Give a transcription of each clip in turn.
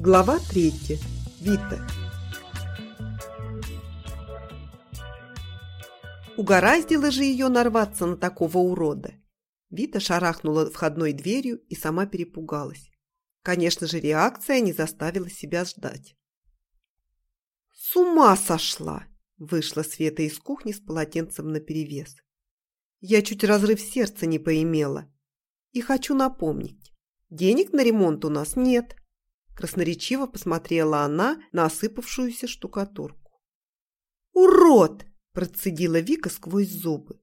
Глава третья. Вита. Угораздило же ее нарваться на такого урода. Вита шарахнула входной дверью и сама перепугалась. Конечно же, реакция не заставила себя ждать. «С ума сошла!» – вышла Света из кухни с полотенцем наперевес. «Я чуть разрыв сердца не поимела. И хочу напомнить, денег на ремонт у нас нет». Красноречиво посмотрела она на осыпавшуюся штукатурку. «Урод!» – процедила Вика сквозь зубы.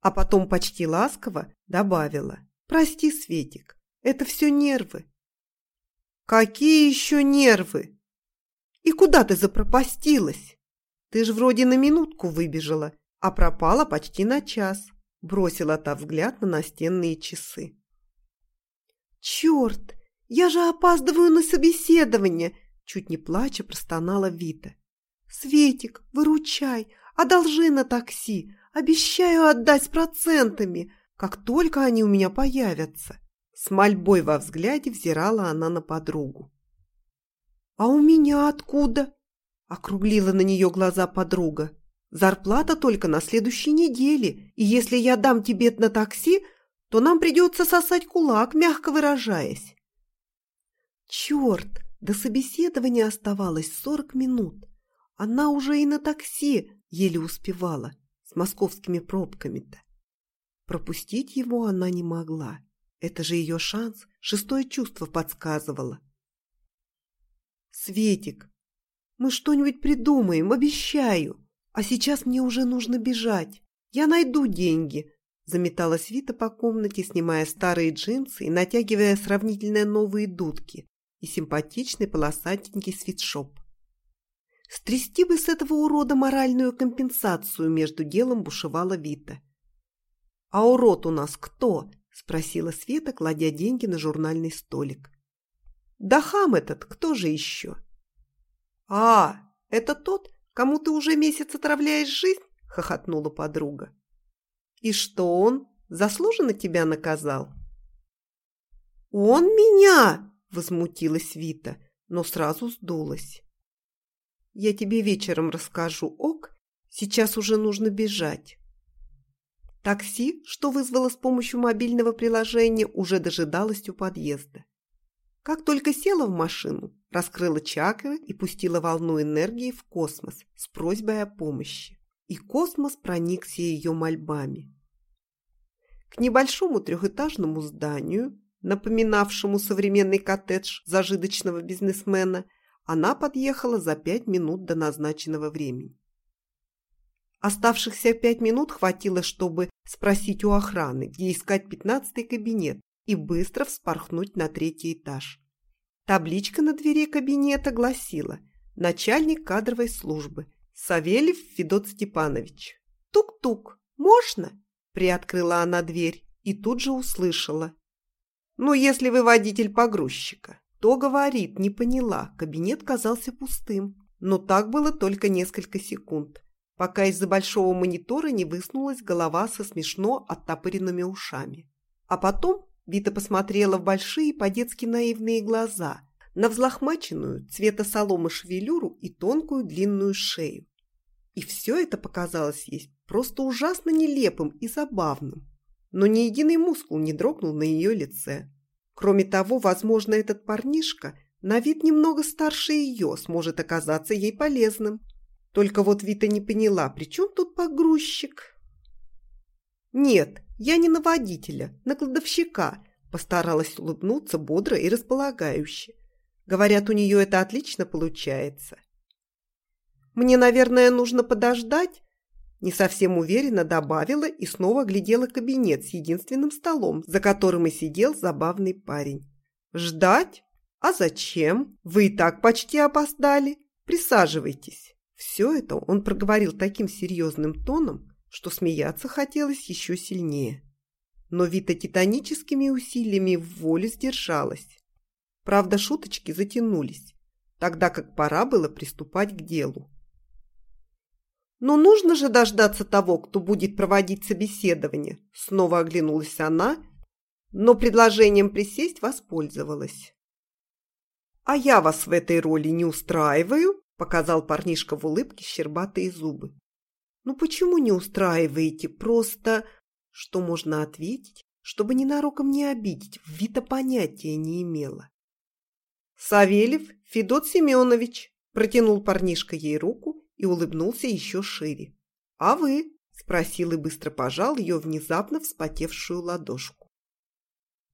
А потом почти ласково добавила. «Прости, Светик, это все нервы». «Какие еще нервы? И куда ты запропастилась? Ты же вроде на минутку выбежала, а пропала почти на час», бросила та взгляд на настенные часы. «Черт! Я же опаздываю на собеседование!» Чуть не плача простонала Вита. «Светик, выручай, одолжи на такси, обещаю отдать процентами, как только они у меня появятся». С мольбой во взгляде взирала она на подругу. «А у меня откуда?» – округлила на нее глаза подруга. «Зарплата только на следующей неделе, и если я дам тебе на такси, то нам придется сосать кулак, мягко выражаясь». Черт, до собеседования оставалось сорок минут. Она уже и на такси еле успевала, с московскими пробками-то. Пропустить его она не могла. Это же ее шанс, шестое чувство подсказывало. «Светик, мы что-нибудь придумаем, обещаю. А сейчас мне уже нужно бежать. Я найду деньги», Заметалась Вита по комнате, снимая старые джинсы и натягивая сравнительно новые дудки и симпатичный полосатенький свитшоп. Стрясти бы с этого урода моральную компенсацию между делом бушевала Вита. «А урод у нас кто?» – спросила Света, кладя деньги на журнальный столик. «Да хам этот, кто же еще?» «А, это тот, кому ты уже месяц отравляешь жизнь?» – хохотнула подруга. «И что он? Заслуженно тебя наказал?» «Он меня!» Возмутилась Вита, но сразу сдулась. «Я тебе вечером расскажу, ок? Сейчас уже нужно бежать». Такси, что вызвало с помощью мобильного приложения, уже дожидалось у подъезда. Как только села в машину, раскрыла чакры и пустила волну энергии в космос с просьбой о помощи. И космос проникся ее мольбами. К небольшому трехэтажному зданию напоминавшему современный коттедж зажиточного бизнесмена, она подъехала за пять минут до назначенного времени. Оставшихся пять минут хватило, чтобы спросить у охраны, где искать пятнадцатый кабинет, и быстро вспорхнуть на третий этаж. Табличка на двери кабинета гласила «Начальник кадровой службы Савельев Федот Степанович». «Тук-тук, можно?» – приоткрыла она дверь и тут же услышала ну, если вы водитель погрузчика. То говорит, не поняла, кабинет казался пустым. Но так было только несколько секунд, пока из-за большого монитора не высунулась голова со смешно оттопыренными ушами. А потом Вита посмотрела в большие по-детски наивные глаза, на взлохмаченную цвета соломы шевелюру и тонкую длинную шею. И все это показалось ей просто ужасно нелепым и забавным но ни единый мускул не дрогнул на ее лице. Кроме того, возможно, этот парнишка на вид немного старше ее сможет оказаться ей полезным. Только вот Вита не поняла, при чем тут погрузчик? «Нет, я не на водителя, на кладовщика», постаралась улыбнуться бодро и располагающе. Говорят, у нее это отлично получается. «Мне, наверное, нужно подождать?» Не совсем уверенно добавила и снова глядела кабинет с единственным столом, за которым и сидел забавный парень. «Ждать? А зачем? Вы и так почти опоздали. Присаживайтесь». Все это он проговорил таким серьезным тоном, что смеяться хотелось еще сильнее. Но Вита титаническими усилиями в воле сдержалась. Правда, шуточки затянулись, тогда как пора было приступать к делу. «Но нужно же дождаться того, кто будет проводить собеседование», снова оглянулась она, но предложением присесть воспользовалась. «А я вас в этой роли не устраиваю?» – показал парнишка в улыбке щербатые зубы. «Ну почему не устраиваете? Просто...» Что можно ответить, чтобы ненароком не обидеть, Вита понятия не имела. «Савельев Федот Семенович!» – протянул парнишка ей руку и улыбнулся еще шире. «А вы?» – спросил и быстро пожал ее внезапно вспотевшую ладошку.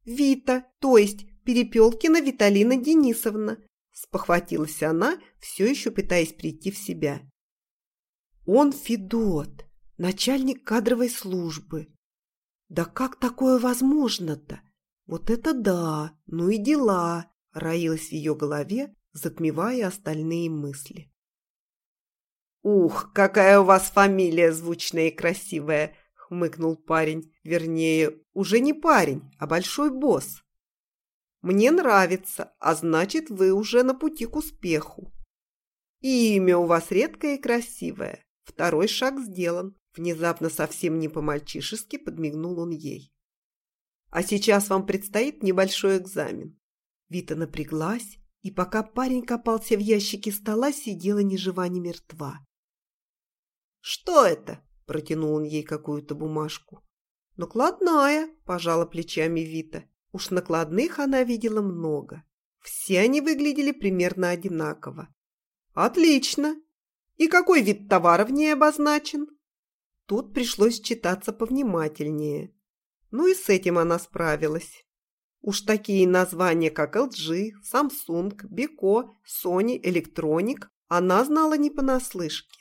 «Вита, то есть Перепелкина Виталина Денисовна», – спохватилась она, все еще пытаясь прийти в себя. «Он Федот, начальник кадровой службы. Да как такое возможно-то? Вот это да, ну и дела!» – роилась в ее голове, затмевая остальные мысли. «Ух, какая у вас фамилия звучная и красивая!» – хмыкнул парень. Вернее, уже не парень, а большой босс. «Мне нравится, а значит, вы уже на пути к успеху. И имя у вас редкое и красивое. Второй шаг сделан». Внезапно совсем не по-мальчишески подмигнул он ей. «А сейчас вам предстоит небольшой экзамен». Вита напряглась, и пока парень копался в ящике стола, сидела ни жива, ни мертва. «Что это?» – протянул он ей какую-то бумажку. «Накладная», – пожала плечами Вита. Уж накладных она видела много. Все они выглядели примерно одинаково. «Отлично! И какой вид товара в ней обозначен?» Тут пришлось читаться повнимательнее. Ну и с этим она справилась. Уж такие названия, как LG, Samsung, Beko, Sony, Electronic, она знала не понаслышке.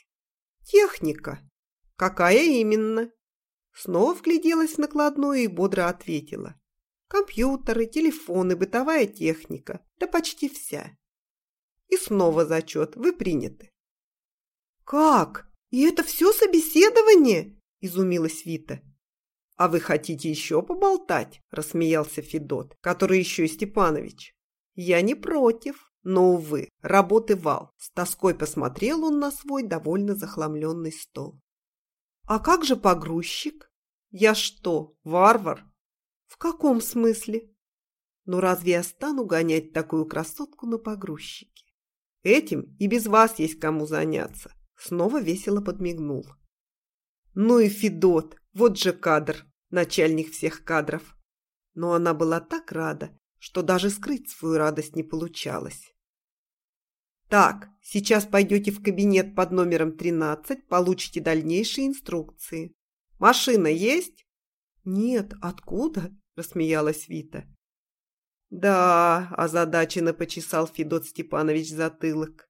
Техника. Какая именно? Снова вгляделась в накладную и бодро ответила. Компьютеры, телефоны, бытовая техника. Да почти вся. И снова зачет. Вы приняты. «Как? И это все собеседование?» – изумилась Вита. «А вы хотите еще поболтать?» – рассмеялся Федот, который еще и Степанович. «Я не против, но, увы, работы вал». С тоской посмотрел он на свой довольно захламленный стол. «А как же погрузчик? Я что, варвар?» «В каком смысле?» «Ну разве я стану гонять такую красотку на погрузчике?» «Этим и без вас есть кому заняться», – снова весело подмигнул. «Ну и Федот, вот же кадр, начальник всех кадров!» Но она была так рада, что даже скрыть свою радость не получалось. «Так, сейчас пойдете в кабинет под номером 13, получите дальнейшие инструкции. Машина есть?» «Нет, откуда?» – рассмеялась Вита. «Да», – озадаченно почесал Федот Степанович затылок.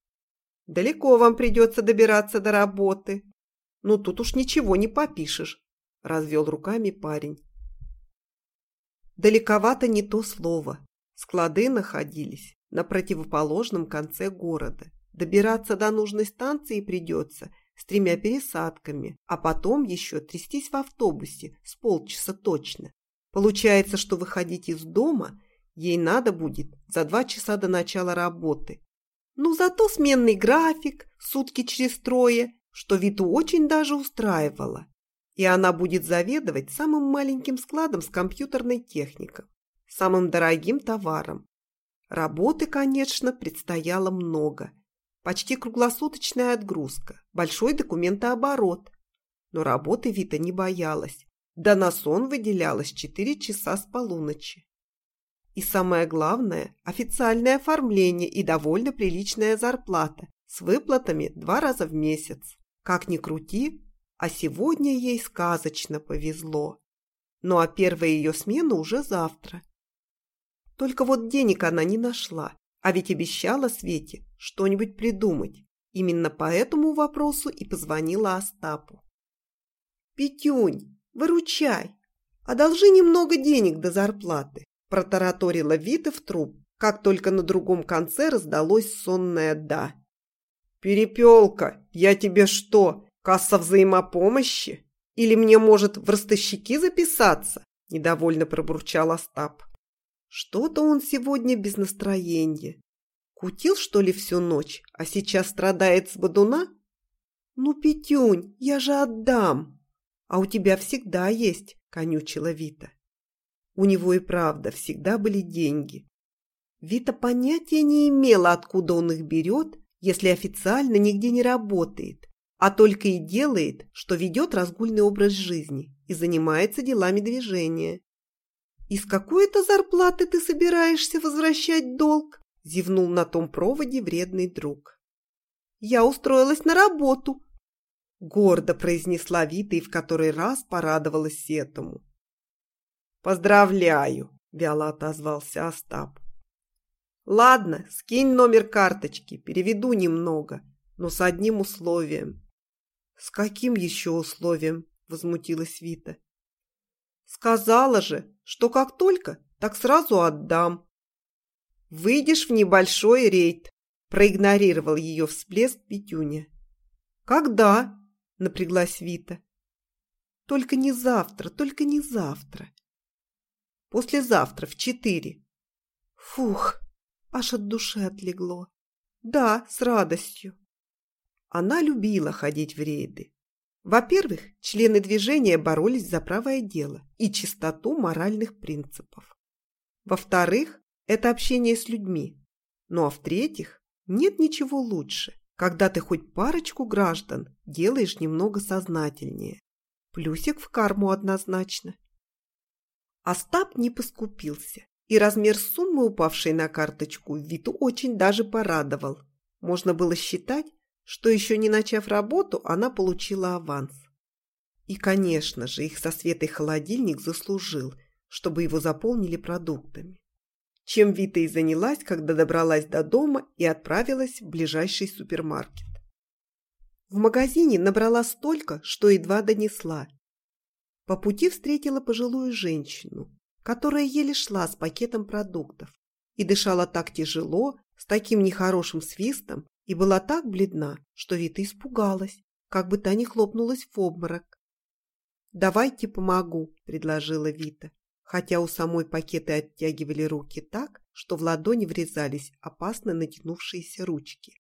«Далеко вам придется добираться до работы. Ну, тут уж ничего не попишешь», – развел руками парень. Далековато не то слово. Склады находились на противоположном конце города. Добираться до нужной станции придется с тремя пересадками, а потом еще трястись в автобусе с полчаса точно. Получается, что выходить из дома ей надо будет за два часа до начала работы. Ну, зато сменный график, сутки через трое, что Виту очень даже устраивало. И она будет заведовать самым маленьким складом с компьютерной техникой, самым дорогим товаром. Работы, конечно, предстояло много. Почти круглосуточная отгрузка, большой документооборот. Но работы Вита не боялась. Да на сон выделялось 4 часа с полуночи. И самое главное – официальное оформление и довольно приличная зарплата с выплатами два раза в месяц. Как ни крути, а сегодня ей сказочно повезло. Ну а первая ее смена уже завтра. Только вот денег она не нашла, а ведь обещала Свете что-нибудь придумать. Именно по этому вопросу и позвонила Остапу. «Петюнь, выручай! Одолжи немного денег до зарплаты!» протараторила Вита в труп, как только на другом конце раздалось сонное «да». «Перепелка, я тебе что, касса взаимопомощи? Или мне, может, в ростовщики записаться?» недовольно пробурчал Остап. Что-то он сегодня без настроения. Кутил, что ли, всю ночь, а сейчас страдает с бодуна? Ну, Петюнь, я же отдам. А у тебя всегда есть, конючила Вита. У него и правда всегда были деньги. Вита понятия не имела, откуда он их берет, если официально нигде не работает, а только и делает, что ведет разгульный образ жизни и занимается делами движения. «Из какой-то зарплаты ты собираешься возвращать долг?» – зевнул на том проводе вредный друг. «Я устроилась на работу», – гордо произнесла Вита и в который раз порадовалась этому. «Поздравляю!» – вяло отозвался Остап. «Ладно, скинь номер карточки, переведу немного, но с одним условием». «С каким еще условием?» – возмутилась Вита. «Сказала же, что как только, так сразу отдам». «Выйдешь в небольшой рейд», – проигнорировал ее всплеск Петюня. «Когда?» – напряглась Вита. «Только не завтра, только не завтра». «Послезавтра в четыре». «Фух, аж от души отлегло». «Да, с радостью». Она любила ходить в рейды. Во-первых, члены движения боролись за правое дело и чистоту моральных принципов. Во-вторых, это общение с людьми. Ну а в-третьих, нет ничего лучше, когда ты хоть парочку граждан делаешь немного сознательнее. Плюсик в карму однозначно. Остап не поскупился, и размер суммы, упавшей на карточку, Виту очень даже порадовал. Можно было считать, что еще не начав работу, она получила аванс. И, конечно же, их со Светой холодильник заслужил, чтобы его заполнили продуктами. Чем Вита и занялась, когда добралась до дома и отправилась в ближайший супермаркет. В магазине набрала столько, что едва донесла. По пути встретила пожилую женщину, которая еле шла с пакетом продуктов и дышала так тяжело, с таким нехорошим свистом, и была так бледна, что Вита испугалась, как бы та не хлопнулась в обморок. «Давайте помогу», – предложила Вита, хотя у самой пакеты оттягивали руки так, что в ладони врезались опасно натянувшиеся ручки.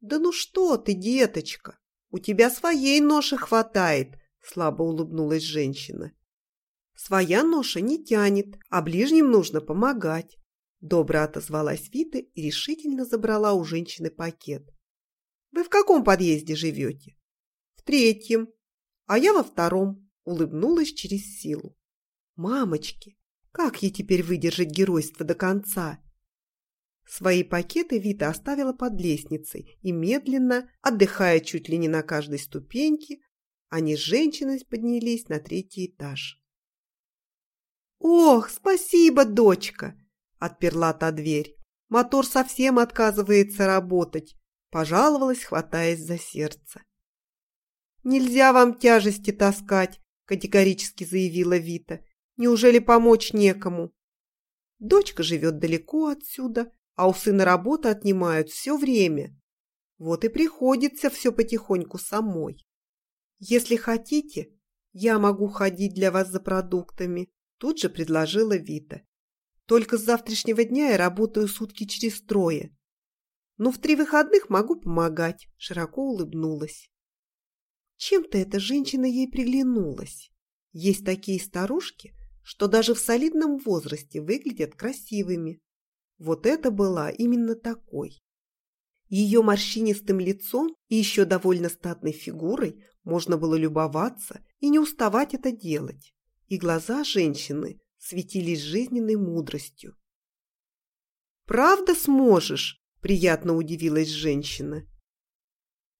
«Да ну что ты, деточка, у тебя своей ноши хватает», – слабо улыбнулась женщина. «Своя ноша не тянет, а ближним нужно помогать. Добро отозвалась Вита и решительно забрала у женщины пакет. «Вы в каком подъезде живете?» «В третьем. А я во втором», — улыбнулась через силу. «Мамочки, как ей теперь выдержать геройство до конца?» Свои пакеты Вита оставила под лестницей и медленно, отдыхая чуть ли не на каждой ступеньке, они с женщиной поднялись на третий этаж. «Ох, спасибо, дочка!» Отперла та дверь. Мотор совсем отказывается работать. Пожаловалась, хватаясь за сердце. «Нельзя вам тяжести таскать», – категорически заявила Вита. «Неужели помочь некому?» Дочка живет далеко отсюда, а у сына работы отнимают все время. Вот и приходится все потихоньку самой. Если хотите, я могу ходить для вас за продуктами, тут же предложила Вита. Только с завтрашнего дня я работаю сутки через трое. Но в три выходных могу помогать, широко улыбнулась. Чем-то эта женщина ей приглянулась. Есть такие старушки, что даже в солидном возрасте выглядят красивыми. Вот это была именно такой. Ее морщинистым лицом и еще довольно статной фигурой можно было любоваться и не уставать это делать. И глаза женщины светились жизненной мудростью. «Правда сможешь?» – приятно удивилась женщина.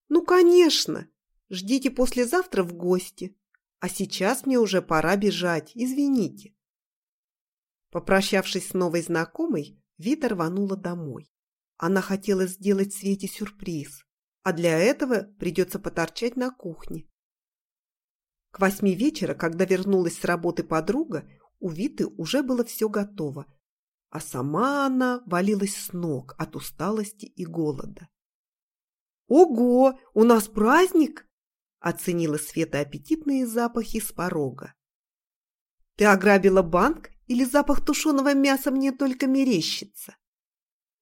«Ну, конечно! Ждите послезавтра в гости. А сейчас мне уже пора бежать, извините». Попрощавшись с новой знакомой, Вита рванула домой. Она хотела сделать Свете сюрприз, а для этого придется поторчать на кухне. К восьми вечера, когда вернулась с работы подруга, у Виты уже было все готово, а сама она валилась с ног от усталости и голода. «Ого, у нас праздник!» – оценила Света аппетитные запахи с порога. «Ты ограбила банк или запах тушеного мяса мне только мерещится?»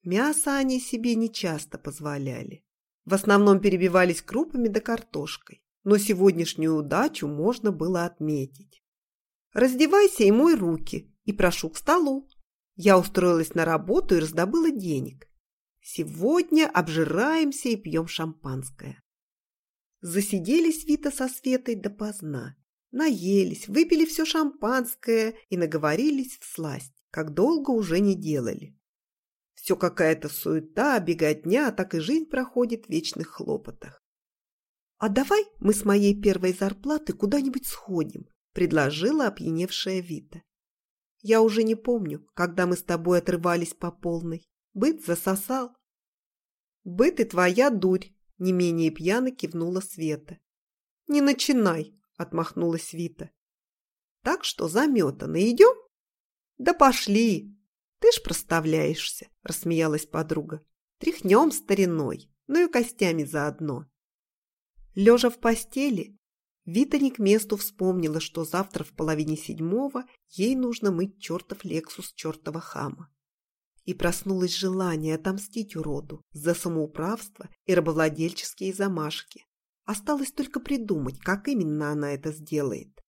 Мясо они себе нечасто позволяли. В основном перебивались крупами да картошкой, но сегодняшнюю удачу можно было отметить. Раздевайся и мой руки, и прошу к столу. Я устроилась на работу и раздобыла денег. Сегодня обжираемся и пьем шампанское. Засиделись Вита со Светой допоздна. Наелись, выпили все шампанское и наговорились в сласть, как долго уже не делали. Все какая-то суета, беготня, так и жизнь проходит в вечных хлопотах. «А давай мы с моей первой зарплаты куда-нибудь сходим», – предложила опьяневшая Вита. «Я уже не помню, когда мы с тобой отрывались по полной. Быт засосал». «Быт и твоя дурь», – не менее пьяно кивнула Света. «Не начинай», – отмахнулась Вита. «Так что заметано. Идем?» «Да пошли!» «Ты ж проставляешься», – рассмеялась подруга. «Тряхнем стариной, ну и костями заодно». Лежа в постели, Вита не к месту вспомнила, что завтра в половине седьмого ей нужно мыть чертов Лексус чертова хама. И проснулось желание отомстить уроду за самоуправство и рабовладельческие замашки. Осталось только придумать, как именно она это сделает.